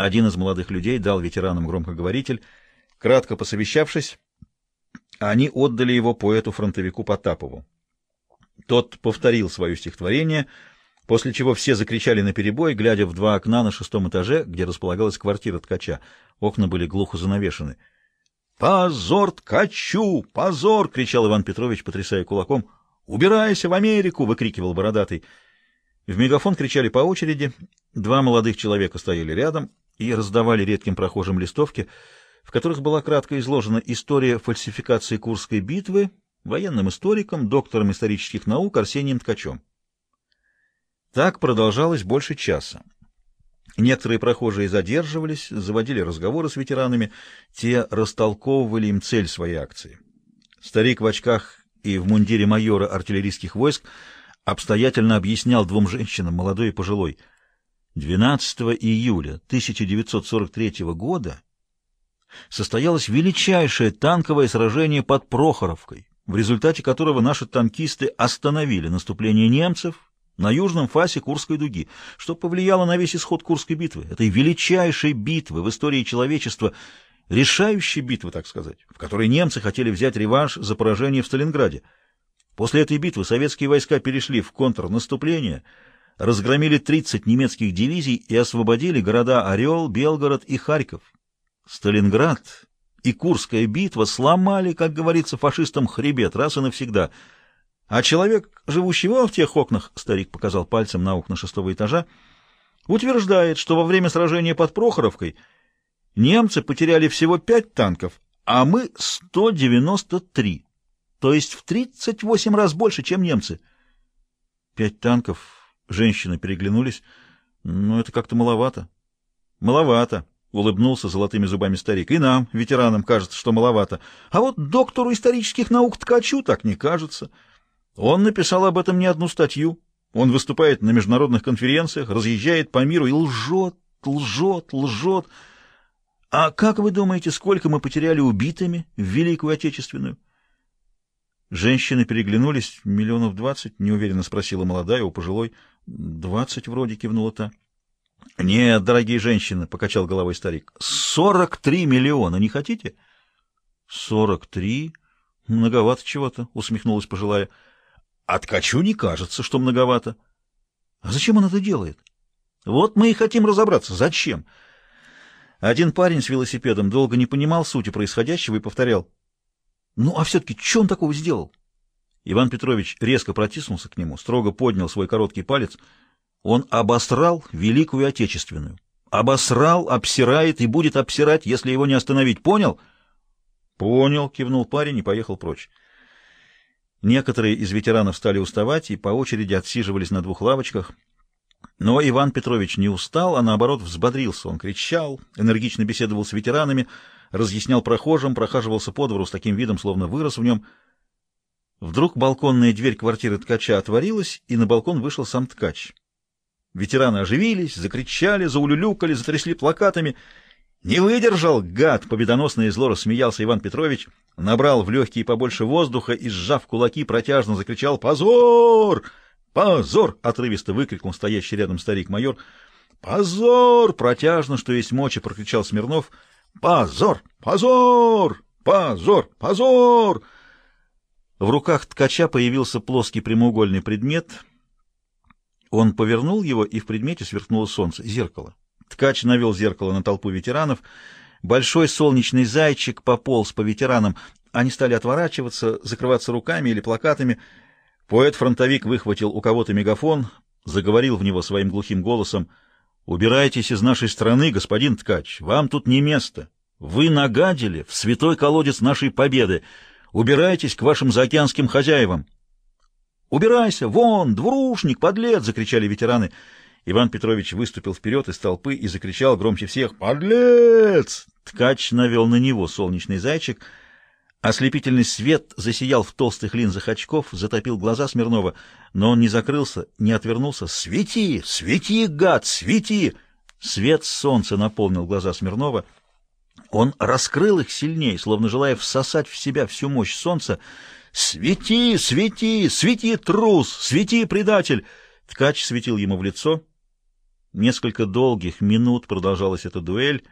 Один из молодых людей дал ветеранам громкоговоритель. Кратко посовещавшись, они отдали его поэту-фронтовику Потапову. Тот повторил свое стихотворение, после чего все закричали наперебой, глядя в два окна на шестом этаже, где располагалась квартира ткача. Окна были глухо занавешены. «Позор ткачу! Позор!» — кричал Иван Петрович, потрясая кулаком. «Убирайся в Америку!» — выкрикивал бородатый. В мегафон кричали по очереди. Два молодых человека стояли рядом и раздавали редким прохожим листовки, в которых была кратко изложена история фальсификации Курской битвы военным историком, доктором исторических наук Арсением Ткачем. Так продолжалось больше часа. Некоторые прохожие задерживались, заводили разговоры с ветеранами, те растолковывали им цель своей акции. Старик в очках и в мундире майора артиллерийских войск обстоятельно объяснял двум женщинам, молодой и пожилой, 12 июля 1943 года состоялось величайшее танковое сражение под Прохоровкой, в результате которого наши танкисты остановили наступление немцев на южном фасе Курской дуги, что повлияло на весь исход Курской битвы, этой величайшей битвы в истории человечества, решающей битвы, так сказать, в которой немцы хотели взять реванш за поражение в Сталинграде. После этой битвы советские войска перешли в контрнаступление, разгромили 30 немецких дивизий и освободили города Орел, Белгород и Харьков. Сталинград и Курская битва сломали, как говорится, фашистам хребет раз и навсегда. А человек, живущий в тех окнах, старик показал пальцем на окна шестого этажа, утверждает, что во время сражения под Прохоровкой немцы потеряли всего пять танков, а мы 193, то есть в 38 раз больше, чем немцы. Пять танков, женщины переглянулись, ну, это как-то маловато. Маловато. — улыбнулся золотыми зубами старик. — И нам, ветеранам, кажется, что маловато. А вот доктору исторических наук Ткачу так не кажется. Он написал об этом не одну статью. Он выступает на международных конференциях, разъезжает по миру и лжет, лжет, лжет. А как вы думаете, сколько мы потеряли убитыми в Великую Отечественную? Женщины переглянулись. Миллионов двадцать, неуверенно спросила молодая у пожилой. Двадцать вроде кивнула та. — Нет, дорогие женщины, — покачал головой старик, — сорок три миллиона, не хотите? — Сорок три? Многовато чего-то, — усмехнулась пожилая. — А ткачу не кажется, что многовато. — А зачем он это делает? — Вот мы и хотим разобраться. Зачем? Один парень с велосипедом долго не понимал сути происходящего и повторял. — Ну, а все-таки что он такого сделал? Иван Петрович резко протиснулся к нему, строго поднял свой короткий палец — он обосрал Великую Отечественную. Обосрал, обсирает и будет обсирать, если его не остановить. Понял? Понял, кивнул парень и поехал прочь. Некоторые из ветеранов стали уставать и по очереди отсиживались на двух лавочках. Но Иван Петрович не устал, а наоборот взбодрился. Он кричал, энергично беседовал с ветеранами, разъяснял прохожим, прохаживался по двору с таким видом, словно вырос в нем. Вдруг балконная дверь квартиры ткача отворилась, и на балкон вышел сам ткач. Ветераны оживились, закричали, заулюлюкали, затрясли плакатами. «Не выдержал, гад!» — победоносно и зло рассмеялся Иван Петрович, набрал в легкие побольше воздуха и, сжав кулаки, протяжно закричал «Позор! Позор!» — отрывисто выкрикнул стоящий рядом старик-майор. «Позор!» — протяжно, что есть мочи, прокричал Смирнов. «Позор! Позор! Позор! Позор!» В руках ткача появился плоский прямоугольный предмет — он повернул его, и в предмете сверкнуло солнце, зеркало. Ткач навел зеркало на толпу ветеранов. Большой солнечный зайчик пополз по ветеранам. Они стали отворачиваться, закрываться руками или плакатами. Поэт-фронтовик выхватил у кого-то мегафон, заговорил в него своим глухим голосом. «Убирайтесь из нашей страны, господин Ткач, вам тут не место. Вы нагадили в святой колодец нашей победы. Убирайтесь к вашим заокеанским хозяевам». «Убирайся! Вон! Двурушник! Подлец!» — закричали ветераны. Иван Петрович выступил вперед из толпы и закричал громче всех «Подлец!». Ткач навел на него солнечный зайчик. Ослепительный свет засиял в толстых линзах очков, затопил глаза Смирнова, но он не закрылся, не отвернулся. «Свети! Свети, гад! Свети!» Свет солнца наполнил глаза Смирнова. Он раскрыл их сильнее, словно желая всосать в себя всю мощь солнца, «Свети, свети, свети, трус, свети, предатель!» Ткач светил ему в лицо. Несколько долгих минут продолжалась эта дуэль,